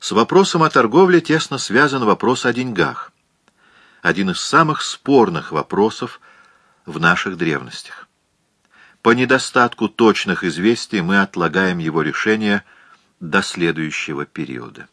С вопросом о торговле тесно связан вопрос о деньгах. Один из самых спорных вопросов в наших древностях. По недостатку точных известий мы отлагаем его решение до следующего периода.